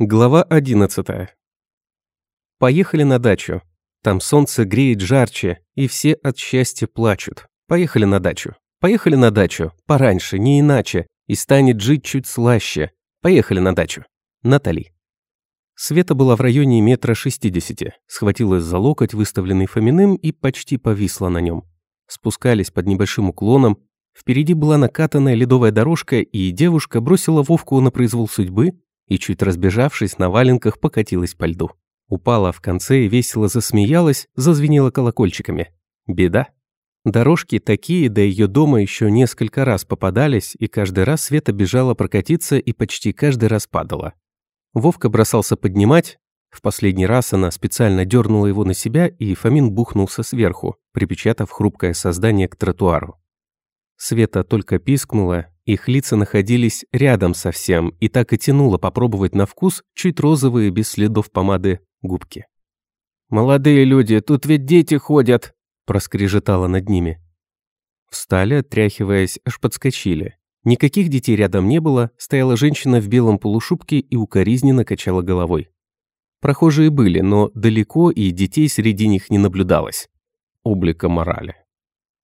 Глава 11. Поехали на дачу. Там солнце греет жарче, и все от счастья плачут. Поехали на дачу. Поехали на дачу. Пораньше, не иначе. И станет жить чуть слаще. Поехали на дачу. Натали. Света была в районе метра шестидесяти. Схватилась за локоть, выставленный Фоминым, и почти повисла на нем. Спускались под небольшим уклоном. Впереди была накатанная ледовая дорожка, и девушка бросила Вовку на произвол судьбы, и, чуть разбежавшись, на валенках покатилась по льду. Упала в конце и весело засмеялась, зазвенела колокольчиками. Беда. Дорожки такие до ее дома еще несколько раз попадались, и каждый раз Света бежала прокатиться и почти каждый раз падала. Вовка бросался поднимать. В последний раз она специально дернула его на себя, и Фомин бухнулся сверху, припечатав хрупкое создание к тротуару. Света только пискнула их лица находились рядом совсем, и так и тянуло попробовать на вкус чуть розовые, без следов помады, губки. «Молодые люди, тут ведь дети ходят!» – проскрежетало над ними. Встали, отряхиваясь, аж подскочили. Никаких детей рядом не было, стояла женщина в белом полушубке и укоризненно качала головой. Прохожие были, но далеко и детей среди них не наблюдалось. Облика морали.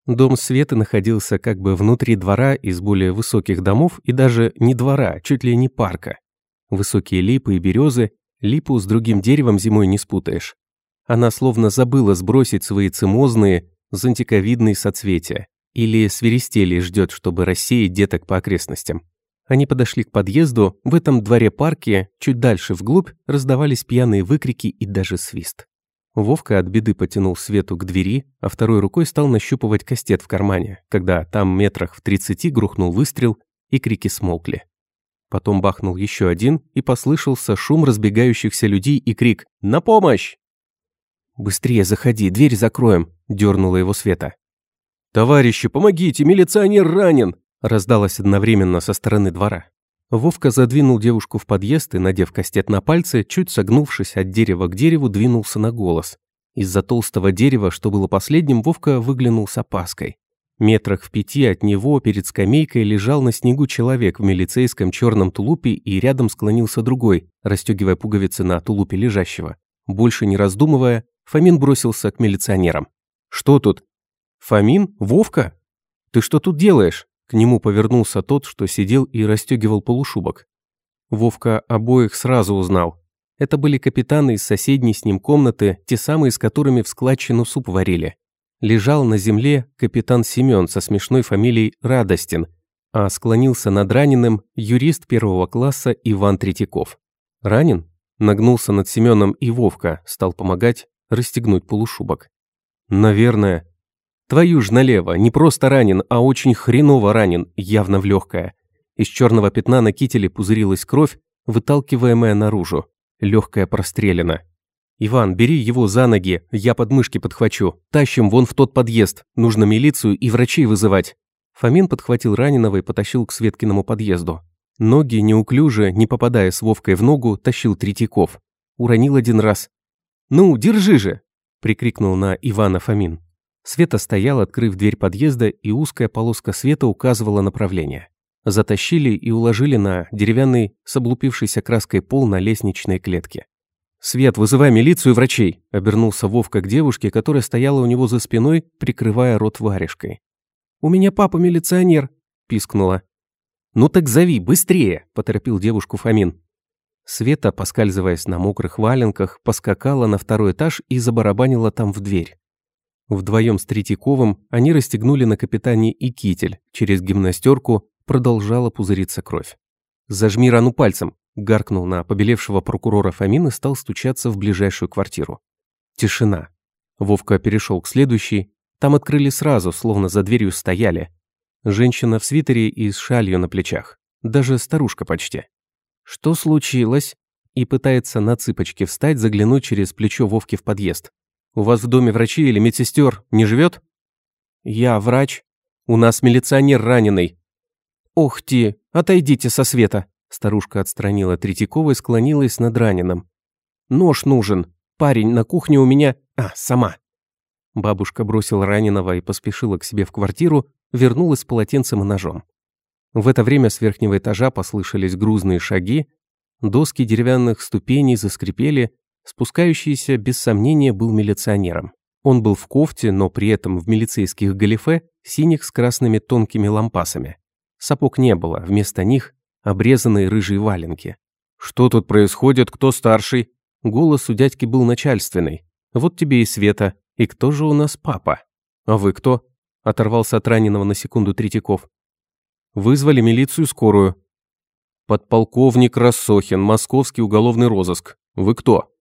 Дом Светы находился как бы внутри двора из более высоких домов и даже не двора, чуть ли не парка. Высокие липы и березы, липу с другим деревом зимой не спутаешь. Она словно забыла сбросить свои цимозные, зонтиковидные соцветия. Или свиристели ждет, чтобы рассеять деток по окрестностям. Они подошли к подъезду, в этом дворе-парке, чуть дальше вглубь, раздавались пьяные выкрики и даже свист. Вовка от беды потянул Свету к двери, а второй рукой стал нащупывать кастет в кармане, когда там метрах в тридцати грохнул выстрел, и крики смолкли. Потом бахнул еще один, и послышался шум разбегающихся людей и крик «На помощь!». «Быстрее заходи, дверь закроем», – дернула его Света. «Товарищи, помогите, милиционер ранен!» – раздалось одновременно со стороны двора. Вовка задвинул девушку в подъезд и, надев кастет на пальцы, чуть согнувшись от дерева к дереву, двинулся на голос. Из-за толстого дерева, что было последним, Вовка выглянул с опаской. Метрах в пяти от него перед скамейкой лежал на снегу человек в милицейском черном тулупе и рядом склонился другой, расстегивая пуговицы на тулупе лежащего. Больше не раздумывая, Фомин бросился к милиционерам. «Что тут?» «Фомин? Вовка? Ты что тут делаешь?» К нему повернулся тот, что сидел и расстегивал полушубок. Вовка обоих сразу узнал. Это были капитаны из соседней с ним комнаты, те самые, с которыми в складчину суп варили. Лежал на земле капитан Семен со смешной фамилией Радостин, а склонился над раненым юрист первого класса Иван Третьяков. Ранен? Нагнулся над Семеном и Вовка, стал помогать расстегнуть полушубок. Наверное, Твою ж налево, не просто ранен, а очень хреново ранен, явно в легкое. Из черного пятна на кителе пузырилась кровь, выталкиваемая наружу. Легкая прострелена. «Иван, бери его за ноги, я подмышки подхвачу. Тащим вон в тот подъезд. Нужно милицию и врачей вызывать». Фомин подхватил раненого и потащил к Светкиному подъезду. Ноги, неуклюже, не попадая с Вовкой в ногу, тащил Третьяков. Уронил один раз. «Ну, держи же!» – прикрикнул на Ивана Фомин. Света стоял, открыв дверь подъезда, и узкая полоска света указывала направление. Затащили и уложили на деревянный с облупившейся краской пол на лестничной клетке. «Свет, вызывай милицию и врачей!» – обернулся Вовка к девушке, которая стояла у него за спиной, прикрывая рот варежкой. «У меня папа милиционер!» – пискнула. «Ну так зови, быстрее!» – поторопил девушку Фомин. Света, поскальзываясь на мокрых валенках, поскакала на второй этаж и забарабанила там в дверь. Вдвоем с Третьяковым они расстегнули на капитане и китель. Через гимнастерку продолжала пузыриться кровь. «Зажми рану пальцем», – гаркнул на побелевшего прокурора Фомин и стал стучаться в ближайшую квартиру. Тишина. Вовка перешел к следующей. Там открыли сразу, словно за дверью стояли. Женщина в свитере и с шалью на плечах. Даже старушка почти. «Что случилось?» И пытается на цыпочки встать, заглянуть через плечо Вовки в подъезд. У вас в доме врачи или медсестер не живет? Я врач. У нас милиционер раненый. Ох ты, отойдите со света. Старушка отстранила Третьякова и склонилась над раненым. Нож нужен. Парень на кухне у меня... А, сама. Бабушка бросила раненого и поспешила к себе в квартиру, вернулась с полотенцем и ножом. В это время с верхнего этажа послышались грузные шаги. Доски деревянных ступеней заскрипели, спускающийся, без сомнения, был милиционером. Он был в кофте, но при этом в милицейских галифе, синих с красными тонкими лампасами. Сапог не было, вместо них обрезанные рыжие валенки. «Что тут происходит? Кто старший?» Голос у дядьки был начальственный. «Вот тебе и Света. И кто же у нас папа?» «А вы кто?» Оторвался от раненого на секунду Третьяков. «Вызвали милицию скорую». «Подполковник Рассохин, московский уголовный розыск. Вы кто?»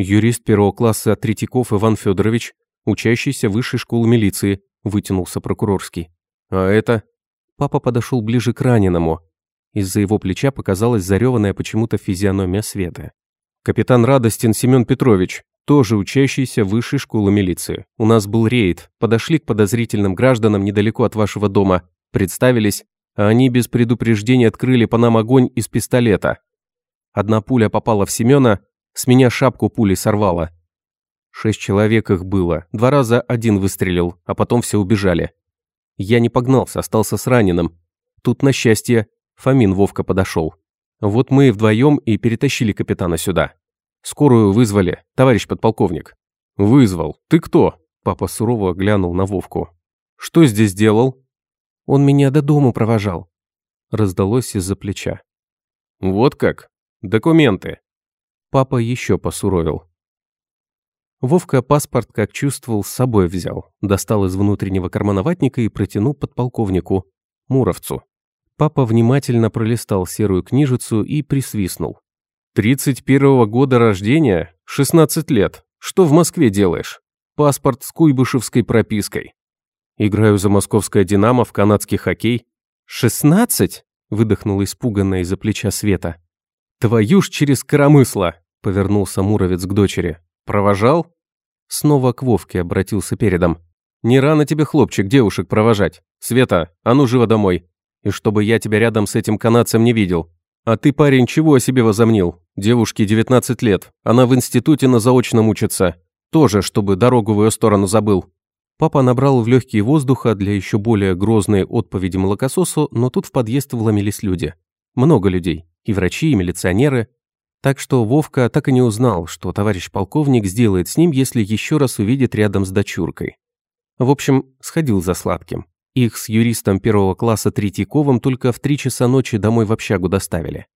«Юрист первого класса Третьяков Иван Федорович, учащийся высшей школы милиции», вытянулся прокурорский. «А это?» Папа подошел ближе к раненому. Из-за его плеча показалась зареванная почему-то физиономия Светы. «Капитан Радостин Семен Петрович, тоже учащийся высшей школы милиции. У нас был рейд. Подошли к подозрительным гражданам недалеко от вашего дома. Представились, а они без предупреждения открыли по нам огонь из пистолета. Одна пуля попала в Семена, с меня шапку пули сорвала. Шесть человек их было. Два раза один выстрелил, а потом все убежали. Я не погнался, остался с раненым. Тут, на счастье, Фомин Вовка подошел. Вот мы вдвоем и перетащили капитана сюда. Скорую вызвали, товарищ подполковник. Вызвал. Ты кто? Папа сурово глянул на Вовку. Что здесь делал? Он меня до дому провожал. Раздалось из-за плеча. Вот как? Документы. Папа еще посуровил. Вовка паспорт, как чувствовал, с собой взял, достал из внутреннего кармана ватника и протянул подполковнику, Муровцу. Папа внимательно пролистал серую книжицу и присвистнул. «Тридцать первого года рождения? 16 лет. Что в Москве делаешь? Паспорт с куйбышевской пропиской. Играю за московское «Динамо» в канадский хоккей. «Шестнадцать?» – выдохнула испуганная из-за плеча Света. «Твою ж через коромысло!» – повернулся Муровец к дочери. «Провожал?» Снова к Вовке обратился передом. «Не рано тебе, хлопчик, девушек провожать. Света, а ну живо домой. И чтобы я тебя рядом с этим канадцем не видел. А ты, парень, чего о себе возомнил? Девушке 19 лет. Она в институте на заочном учится. Тоже, чтобы дорогу в ее сторону забыл». Папа набрал в легкие воздуха для еще более грозной отповеди молокососу, но тут в подъезд вломились люди. Много людей. И врачи, и милиционеры. Так что Вовка так и не узнал, что товарищ полковник сделает с ним, если еще раз увидит рядом с дочуркой. В общем, сходил за сладким. Их с юристом первого класса Третьяковым только в три часа ночи домой в общагу доставили.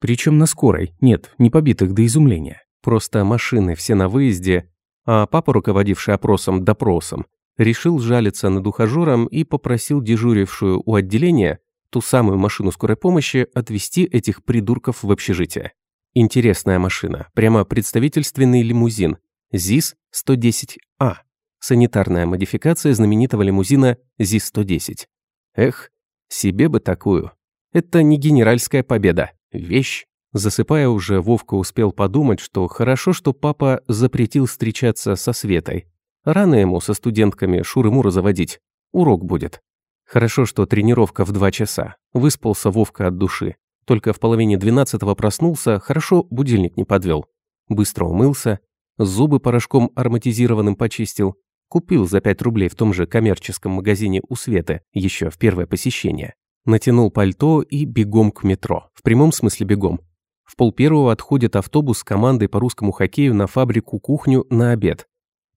Причем на скорой, нет, не побитых до изумления. Просто машины все на выезде, а папа, руководивший опросом, допросом, решил жалиться над ухажером и попросил дежурившую у отделения ту самую машину скорой помощи отвезти этих придурков в общежитие. Интересная машина, прямо представительственный лимузин. ЗИС-110А. Санитарная модификация знаменитого лимузина ЗИС-110. Эх, себе бы такую. Это не генеральская победа. Вещь. Засыпая уже, Вовка успел подумать, что хорошо, что папа запретил встречаться со Светой. Рано ему со студентками Шуры-Мура заводить. Урок будет. Хорошо, что тренировка в два часа. Выспался Вовка от души. Только в половине двенадцатого проснулся, хорошо будильник не подвел. Быстро умылся, зубы порошком ароматизированным почистил. Купил за 5 рублей в том же коммерческом магазине у Светы, еще в первое посещение. Натянул пальто и бегом к метро. В прямом смысле бегом. В пол первого отходит автобус с командой по русскому хоккею на фабрику-кухню на обед.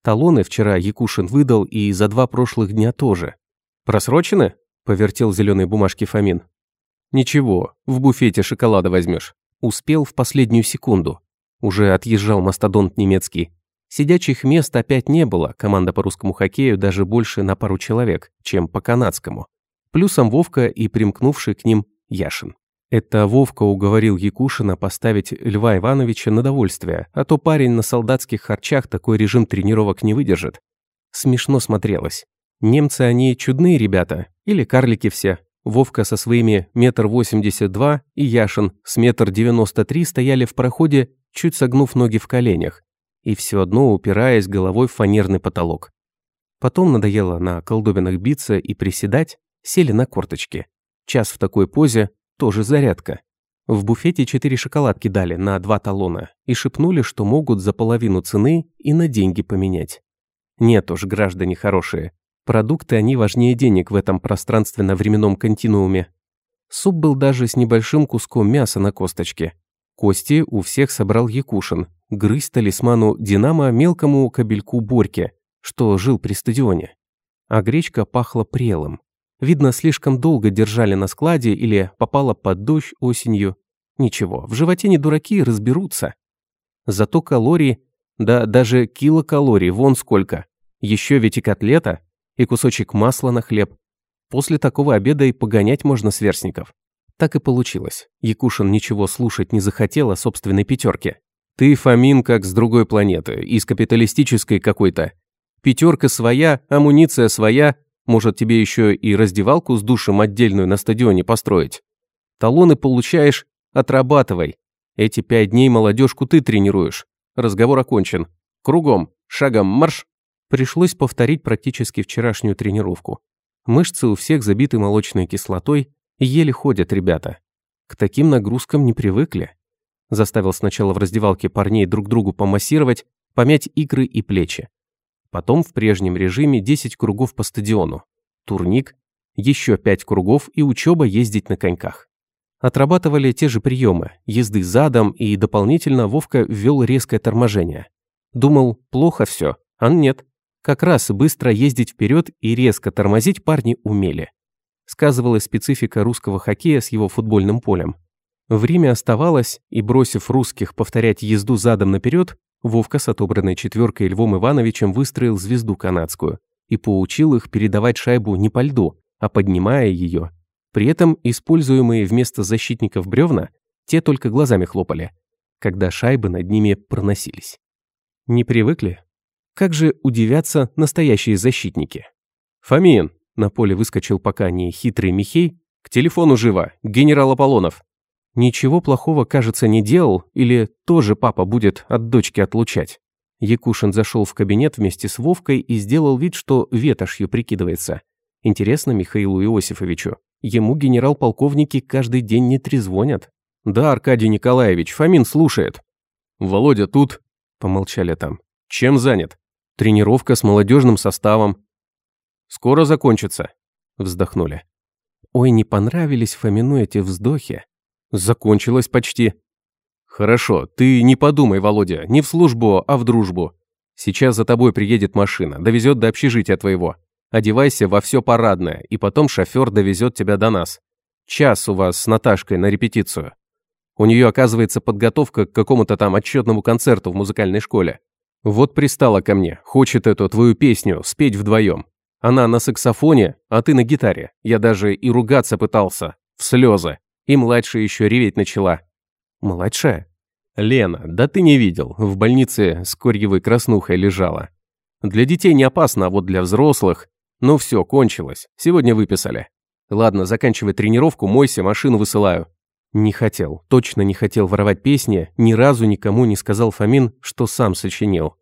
Талоны вчера Якушин выдал и за два прошлых дня тоже. «Просрочены?» – повертел зеленые бумажки Фомин. «Ничего, в буфете шоколада возьмешь. Успел в последнюю секунду. Уже отъезжал мастодонт немецкий. Сидячих мест опять не было, команда по русскому хоккею даже больше на пару человек, чем по канадскому. Плюсом Вовка и примкнувший к ним Яшин. Это Вовка уговорил Якушина поставить Льва Ивановича на довольствие, а то парень на солдатских харчах такой режим тренировок не выдержит. Смешно смотрелось. Немцы они чудные ребята, или карлики все, Вовка со своими метр восемьдесят два и Яшин с метр девяносто три стояли в проходе, чуть согнув ноги в коленях, и все одно упираясь головой в фанерный потолок. Потом надоело на колдобинах биться и приседать, сели на корточки. Час в такой позе – тоже зарядка. В буфете четыре шоколадки дали на два талона и шепнули, что могут за половину цены и на деньги поменять. Нет уж, граждане хорошие, Продукты они важнее денег в этом пространственно-временном континууме. Суп был даже с небольшим куском мяса на косточке. Кости у всех собрал Якушин, грызть талисману «Динамо» мелкому кабельку Борьке, что жил при стадионе. А гречка пахла прелым. Видно, слишком долго держали на складе или попала под дождь осенью. Ничего, в животе не дураки, разберутся. Зато калорий, да даже килокалорий, вон сколько. Еще ведь и котлета, и кусочек масла на хлеб. После такого обеда и погонять можно сверстников. Так и получилось. Якушин ничего слушать не захотел о собственной пятерке. Ты, Фомин, как с другой планеты, из капиталистической какой-то. Пятерка своя, амуниция своя, может тебе еще и раздевалку с душем отдельную на стадионе построить. Талоны получаешь, отрабатывай. Эти пять дней молодежку ты тренируешь. Разговор окончен. Кругом, шагом марш. Пришлось повторить практически вчерашнюю тренировку. Мышцы у всех забиты молочной кислотой, и еле ходят ребята. К таким нагрузкам не привыкли. Заставил сначала в раздевалке парней друг другу помассировать, помять икры и плечи. Потом в прежнем режиме 10 кругов по стадиону. Турник, еще 5 кругов и учеба ездить на коньках. Отрабатывали те же приемы, езды задом и дополнительно Вовка ввел резкое торможение. Думал, плохо все, а нет. Как раз быстро ездить вперед и резко тормозить парни умели. Сказывалась специфика русского хоккея с его футбольным полем. Время оставалось, и бросив русских повторять езду задом наперед, Вовка с отобранной четверкой Львом Ивановичем выстроил звезду канадскую и поучил их передавать шайбу не по льду, а поднимая ее. При этом используемые вместо защитников бревна, те только глазами хлопали, когда шайбы над ними проносились. Не привыкли? Как же удивятся настоящие защитники? «Фомин!» – на поле выскочил пока не хитрый Михей. «К телефону живо! Генерал Аполлонов!» Ничего плохого, кажется, не делал, или тоже папа будет от дочки отлучать. Якушин зашел в кабинет вместе с Вовкой и сделал вид, что ветошью прикидывается. Интересно Михаилу Иосифовичу. Ему генерал-полковники каждый день не трезвонят. «Да, Аркадий Николаевич, Фомин слушает». «Володя тут?» Помолчали там. «Чем занят?» Тренировка с молодежным составом. Скоро закончится. Вздохнули. Ой, не понравились Фомину эти вздохи. Закончилось почти. Хорошо, ты не подумай, Володя, не в службу, а в дружбу. Сейчас за тобой приедет машина, довезет до общежития твоего. Одевайся во все парадное, и потом шофер довезет тебя до нас. Час у вас с Наташкой на репетицию. У нее, оказывается, подготовка к какому-то там отчетному концерту в музыкальной школе. Вот пристала ко мне, хочет эту твою песню спеть вдвоем. Она на саксофоне, а ты на гитаре. Я даже и ругаться пытался. В слезы. И младшая еще реветь начала. Младшая? Лена, да ты не видел. В больнице с корьевой краснухой лежала. Для детей не опасно, а вот для взрослых... Ну все, кончилось. Сегодня выписали. Ладно, заканчивай тренировку, мойся, машину высылаю. Не хотел, точно не хотел воровать песни, ни разу никому не сказал Фомин, что сам сочинил.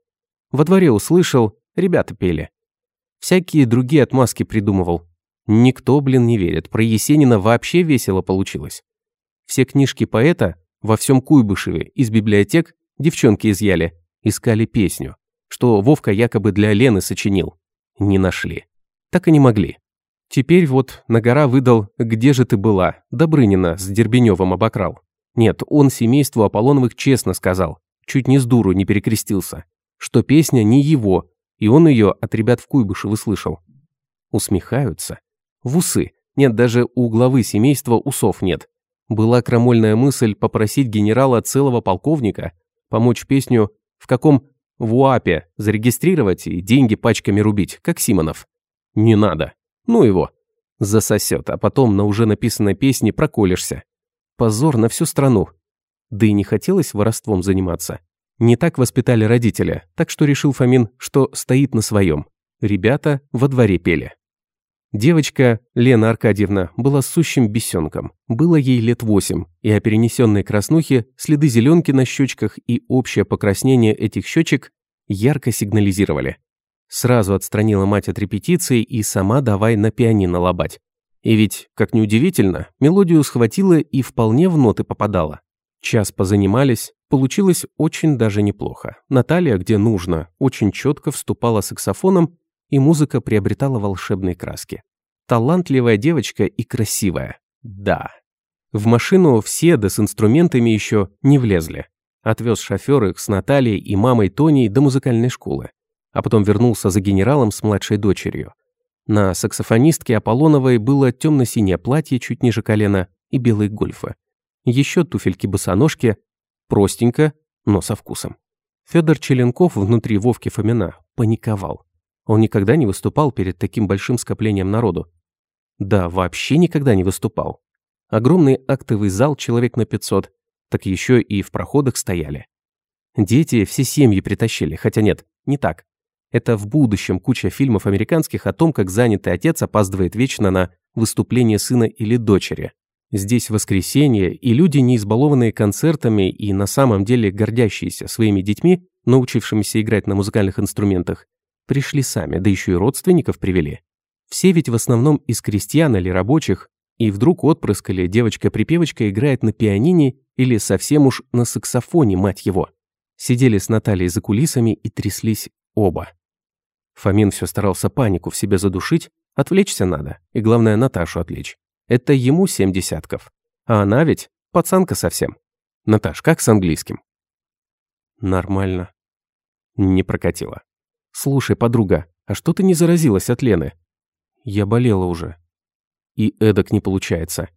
Во дворе услышал, ребята пели. Всякие другие отмазки придумывал. Никто, блин, не верит, про Есенина вообще весело получилось. Все книжки поэта во всем Куйбышеве из библиотек девчонки изъяли, искали песню, что Вовка якобы для Лены сочинил. Не нашли. Так и не могли. Теперь вот на гора выдал «Где же ты была?» Добрынина с Дербеневым обокрал. Нет, он семейству Аполлоновых честно сказал, чуть не с дуру не перекрестился, что песня не его, и он ее от ребят в Куйбышеве слышал. Усмехаются. В усы. Нет, даже у главы семейства усов нет. Была крамольная мысль попросить генерала целого полковника помочь песню в каком в УАПе зарегистрировать и деньги пачками рубить, как Симонов. Не надо. Ну его. Засосет, а потом на уже написанной песне проколешься. Позор на всю страну. Да и не хотелось воровством заниматься. Не так воспитали родители, так что решил Фомин, что стоит на своем. Ребята во дворе пели. Девочка, Лена Аркадьевна, была сущим бесенком. Было ей лет восемь, и о перенесенной краснухе следы зеленки на щечках и общее покраснение этих щечек ярко сигнализировали. Сразу отстранила мать от репетиции и сама давай на пианино лобать. И ведь, как ни удивительно, мелодию схватила и вполне в ноты попадала. Час позанимались, получилось очень даже неплохо. Наталья, где нужно, очень четко вступала саксофоном, и музыка приобретала волшебные краски. Талантливая девочка и красивая. Да. В машину все, да с инструментами еще, не влезли. Отвез шофер их с Натальей и мамой Тоней до музыкальной школы. А потом вернулся за генералом с младшей дочерью. На саксофонистке Аполлоновой было темно-синее платье чуть ниже колена и белые гольфы. Еще туфельки-босоножки, простенько, но со вкусом. Федор Челенков внутри Вовки Фомина паниковал. Он никогда не выступал перед таким большим скоплением народу. Да, вообще никогда не выступал. Огромный актовый зал человек на 500, так еще и в проходах стояли. Дети все семьи притащили, хотя нет, не так. Это в будущем куча фильмов американских о том, как занятый отец опаздывает вечно на выступление сына или дочери. Здесь воскресенье, и люди, не избалованные концертами и на самом деле гордящиеся своими детьми, научившимися играть на музыкальных инструментах, пришли сами, да еще и родственников привели. Все ведь в основном из крестьян или рабочих, и вдруг отпрыск или девочка-припевочка играет на пианине или совсем уж на саксофоне, мать его. Сидели с Натальей за кулисами и тряслись оба. Фомин все старался панику в себе задушить, отвлечься надо, и главное Наташу отвлечь. Это ему семь десятков, а она ведь пацанка совсем. Наташ, как с английским? Нормально. Не прокатило. Слушай, подруга, а что ты не заразилась от Лены? Я болела уже. И эдак не получается.